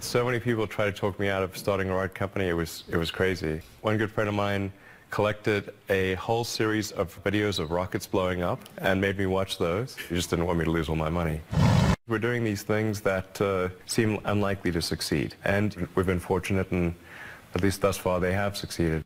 So many people tried to talk me out of starting a art company. It was, it was crazy. One good friend of mine collected a whole series of videos of rockets blowing up and made me watch those. He just didn't want me to lose all my money. We're doing these things that uh, seem unlikely to succeed. And we've been fortunate and at least thus far they have succeeded.